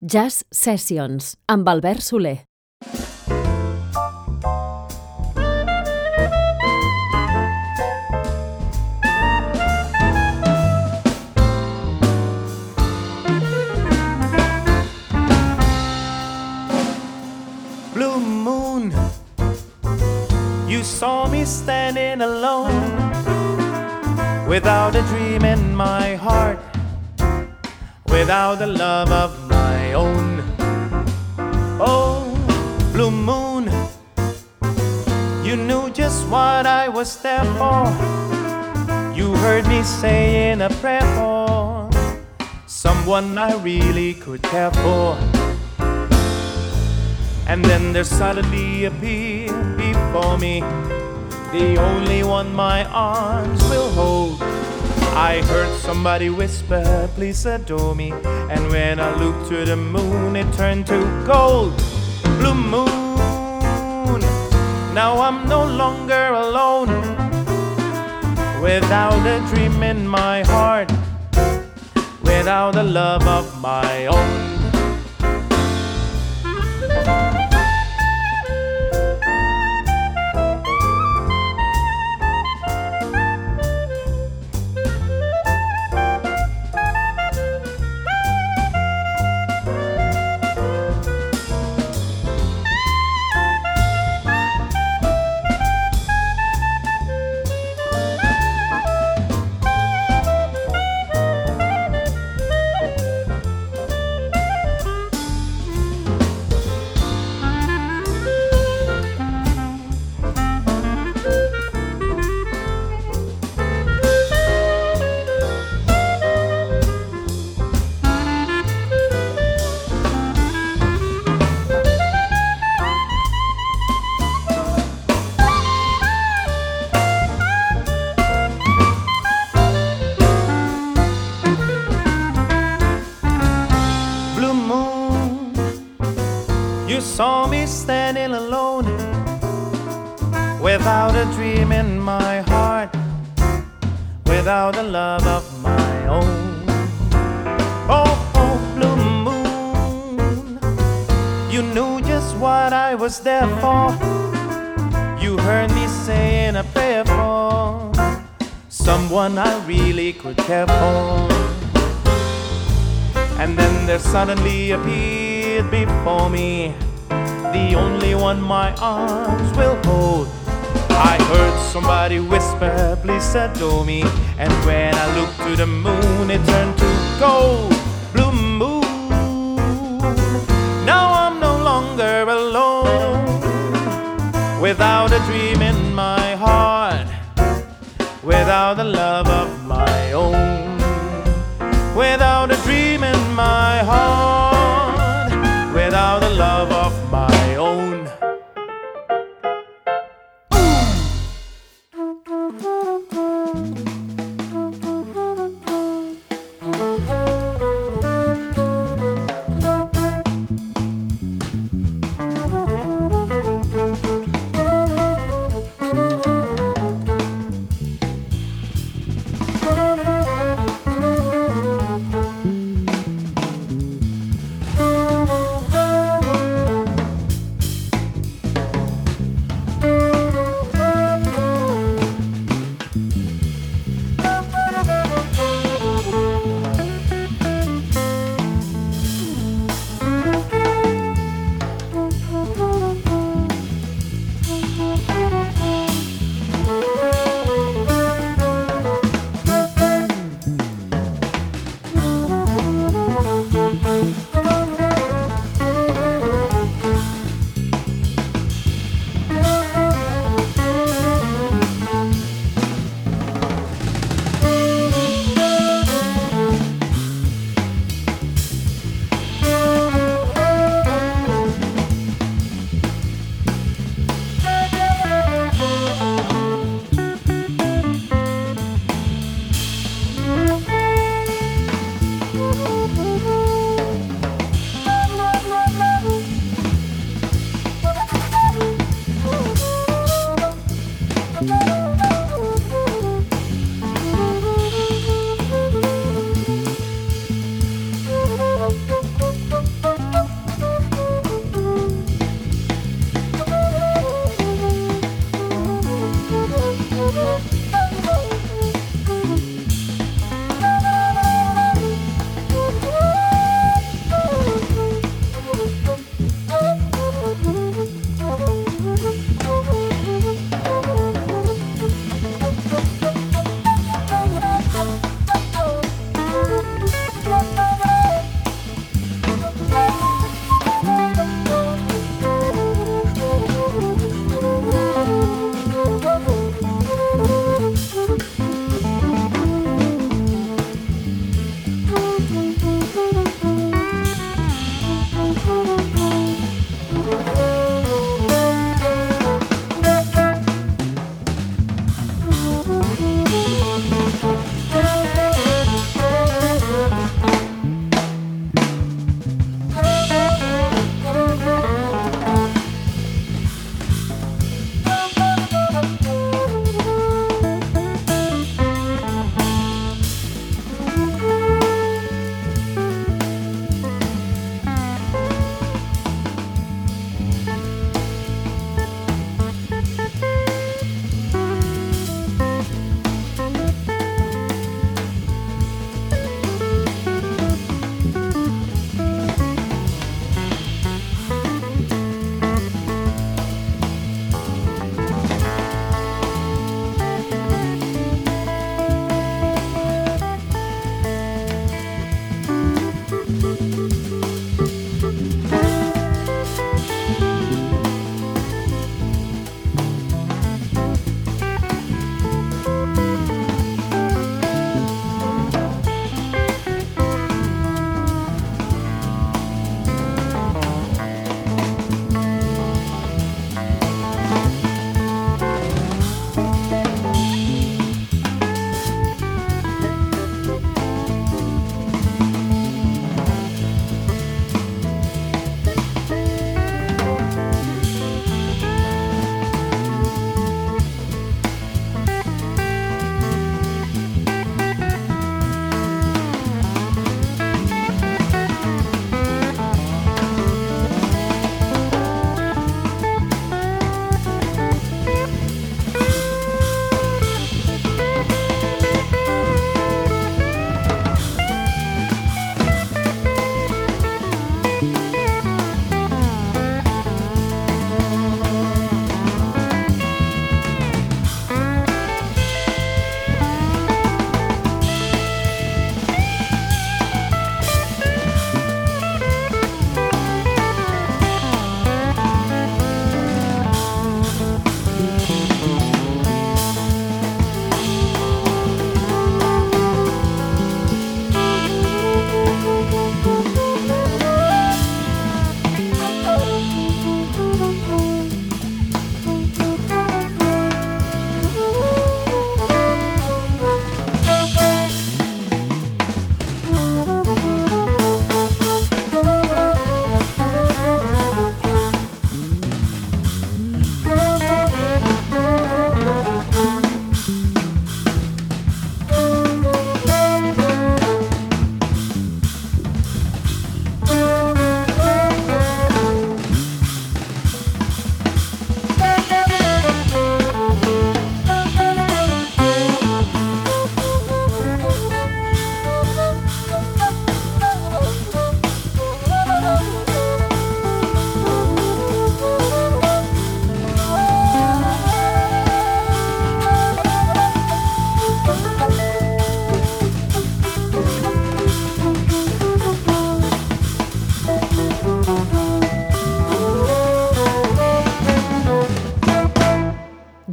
Jazz Sessions amb Albert Solé. Blue moon, you saw me standing alone without a dream in my heart, without the love of my own. Oh, blue moon, you knew just what I was there for. You heard me saying a prayer for someone I really could care for. And then there suddenly appeared before me the only one my arms will hold. I heard somebody whisper, Please adore me. And when I looked to the moon, it turned to gold. Blue moon, now I'm no longer alone. Without a dream in my heart, without the love of my own. Really could care for. And then there suddenly appeared before me the only one my arms will hold. I heard somebody whisper, Please adore oh, me. And when I looked to the moon, it turned to gold. Blue moon. Now I'm no longer alone. Without a dream in my heart, without the love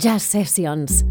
Jazz Sessions.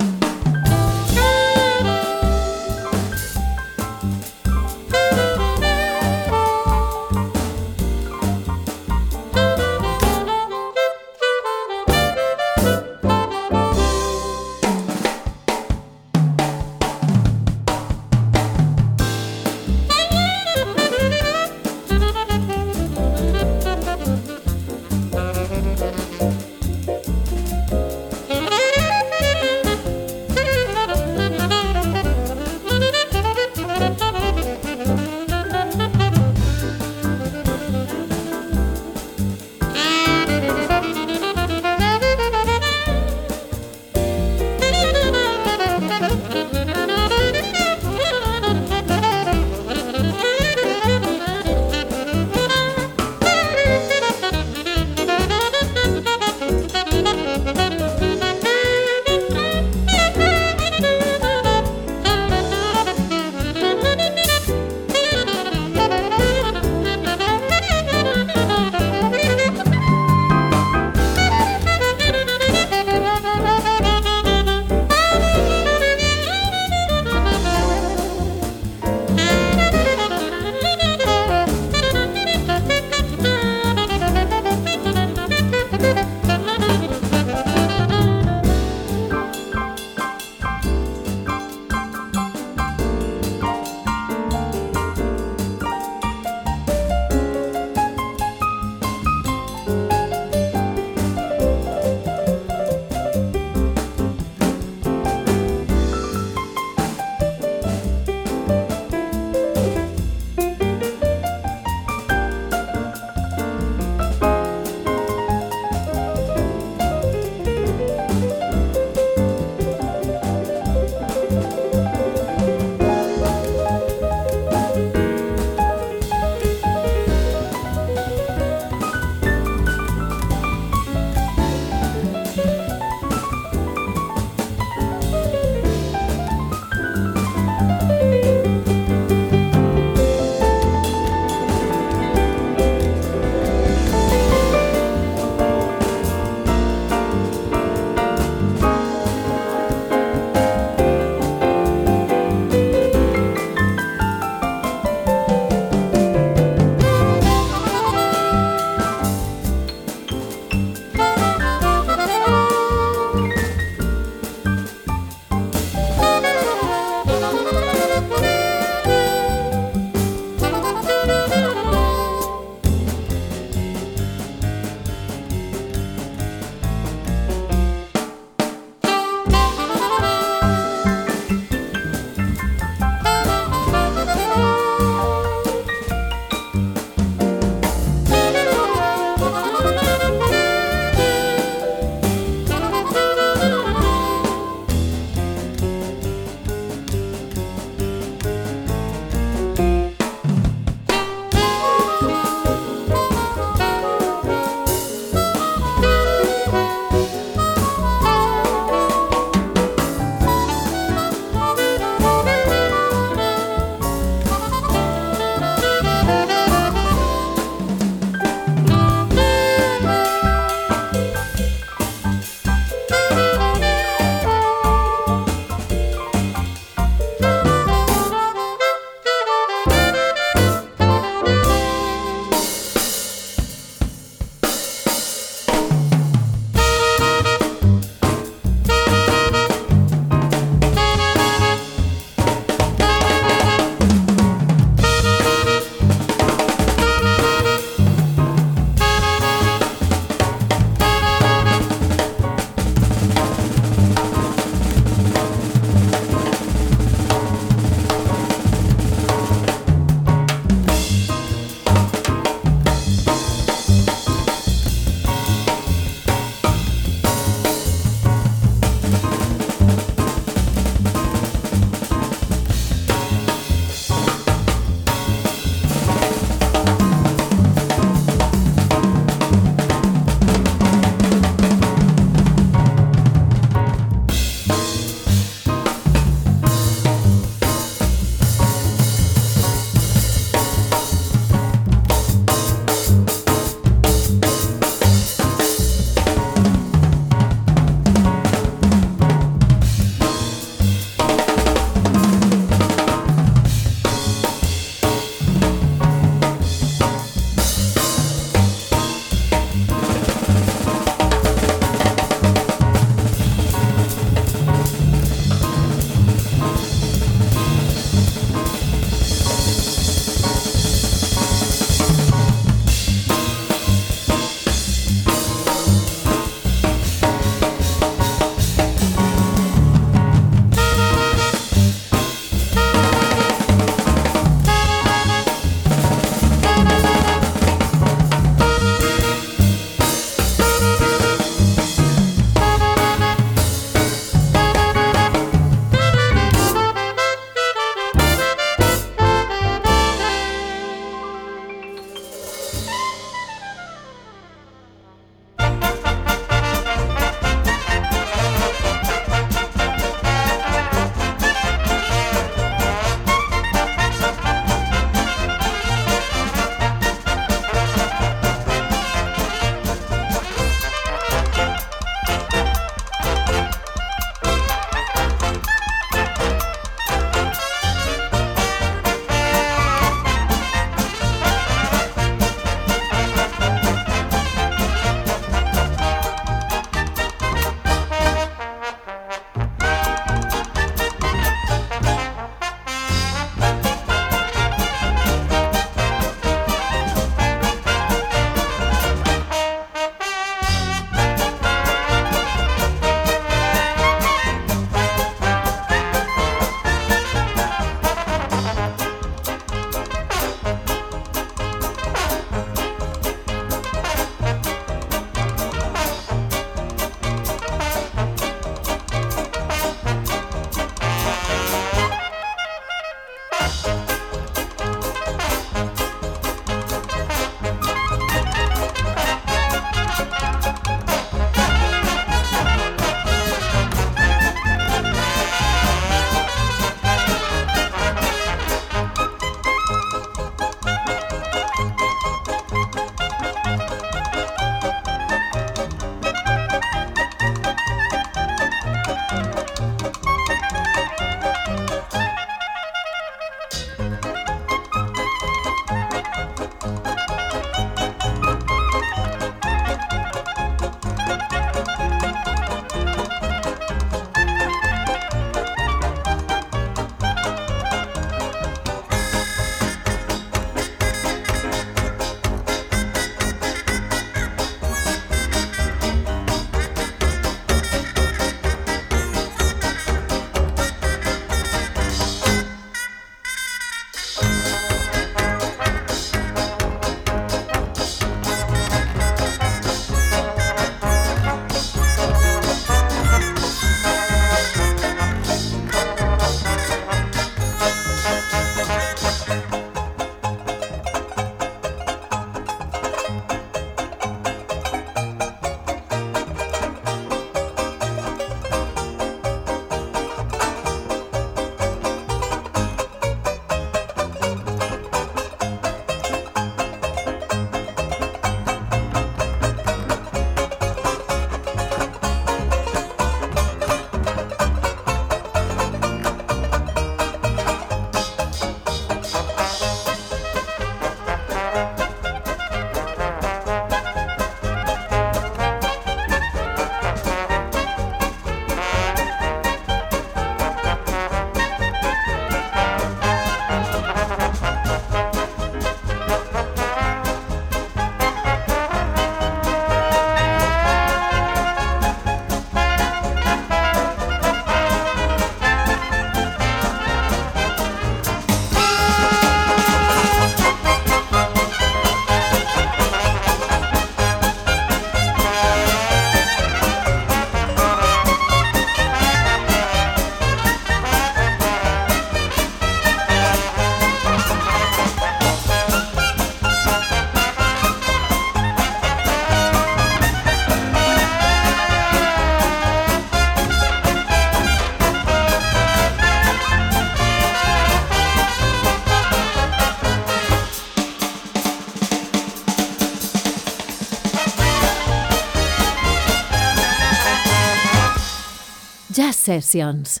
Sessions.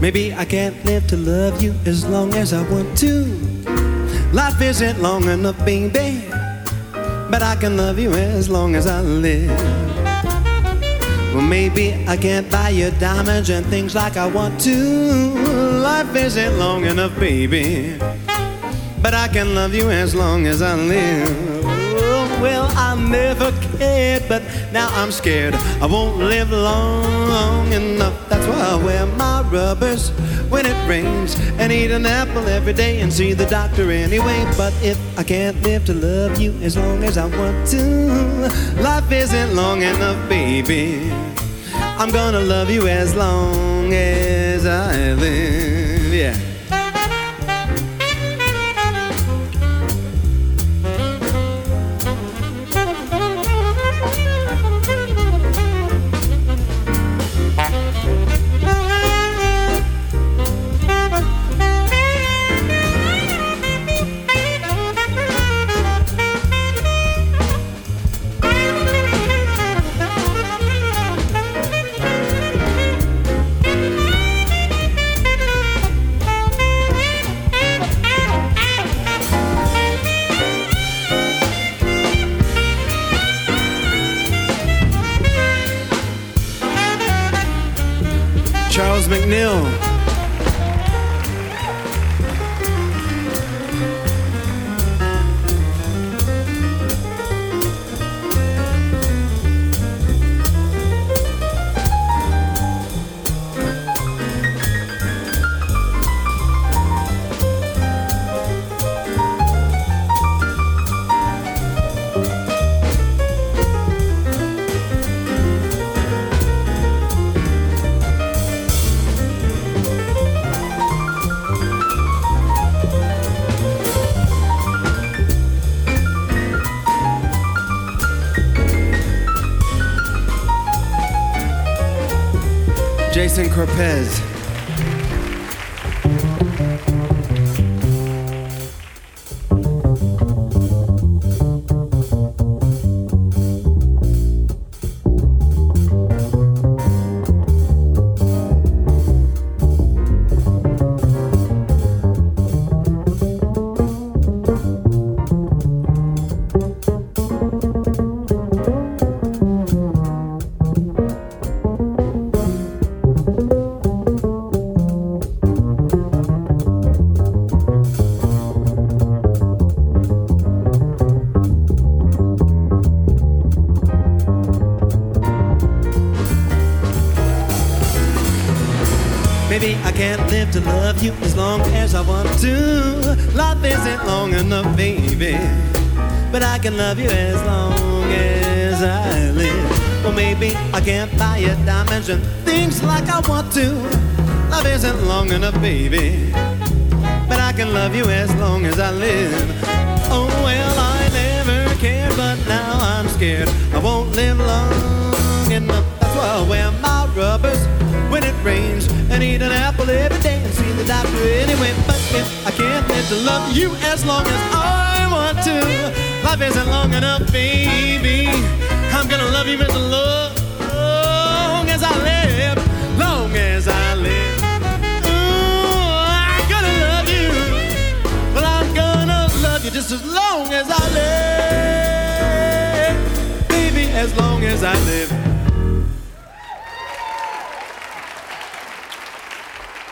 Maybe I can't live to love you as long as I want to. Life isn't long enough, baby. But I can love you as long as I live. Well, maybe I can't buy you diamonds and things like I want to. Life isn't long enough, baby. But I can love you as long as I live. Oh, well, I never cared, but now I'm scared. I won't live long enough. That's why I wear my rubbers when it rains and eat an apple every day and see the doctor anyway. But if I can't live to love you as long as I want to, life isn't long enough, baby. I'm gonna love you as long as I live. Jason can't live to love you as long as I want to. Life isn't long enough, baby. But I can love you as long as I live. Well, maybe I can't buy diamonds and things like I want to. Love isn't long enough, baby. But I can love you as long as I live. Oh, well, I never cared, but now I'm scared. I won't live long enough. That's why I wear my rubbers when it rains and eat an apple every day and see the doctor anyway. But if I can't live to love you as long as I want to, life isn't long enough, baby. I'm gonna love you as long as I live, long as I live. Ooh, I'm gonna love you, but I'm gonna love you just as long as I live, baby, as long as I live.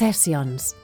Sessions.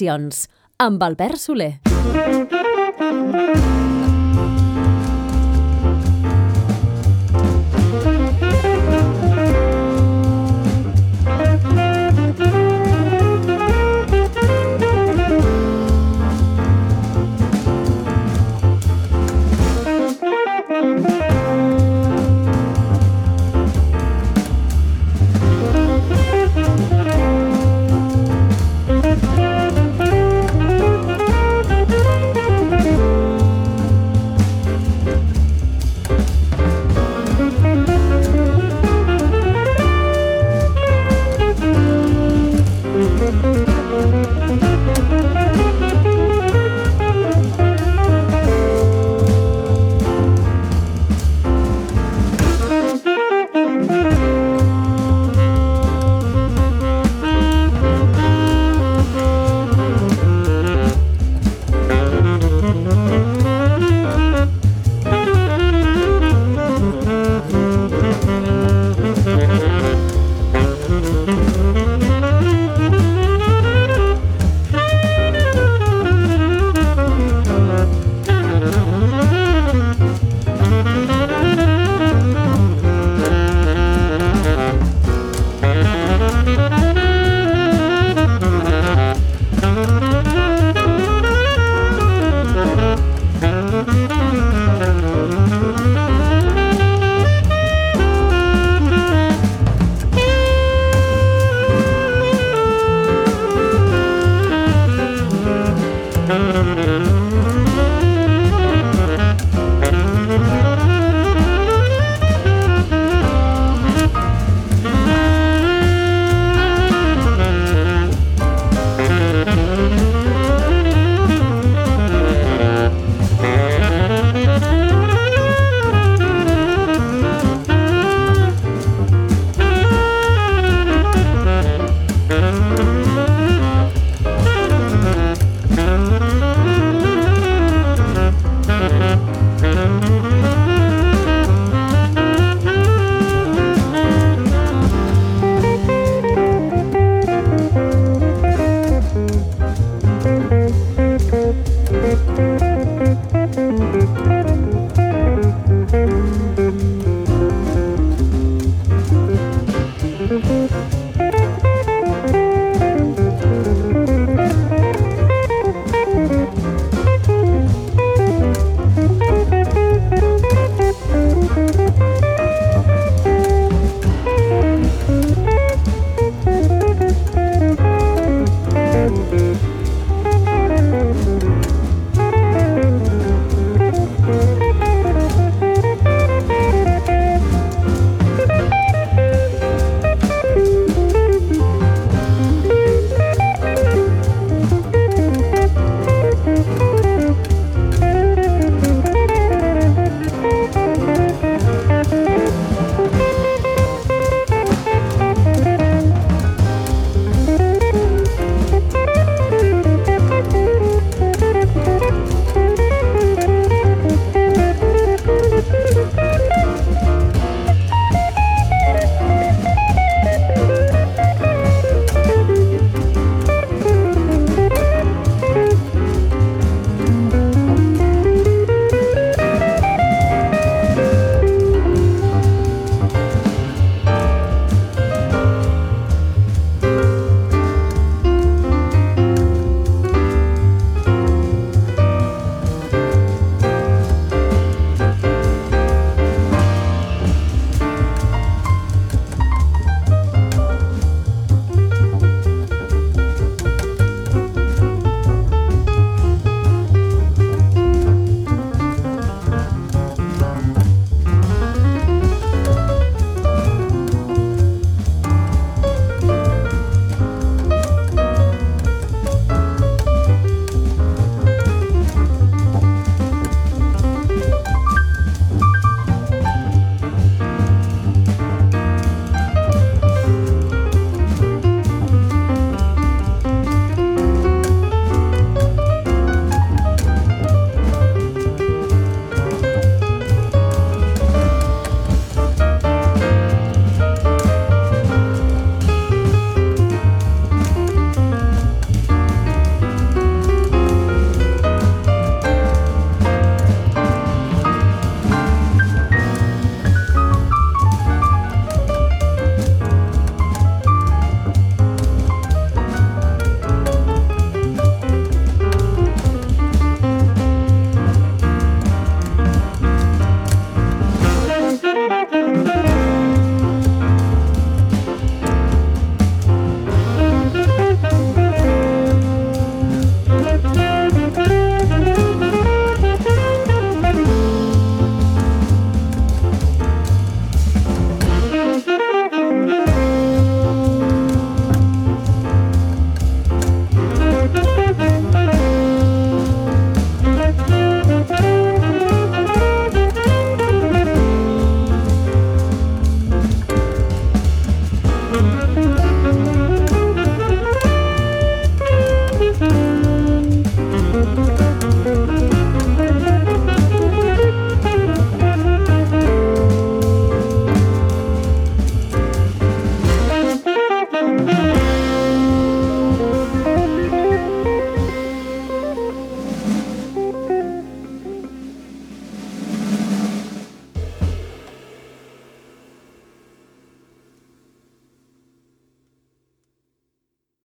Sessions amb Albert Soler.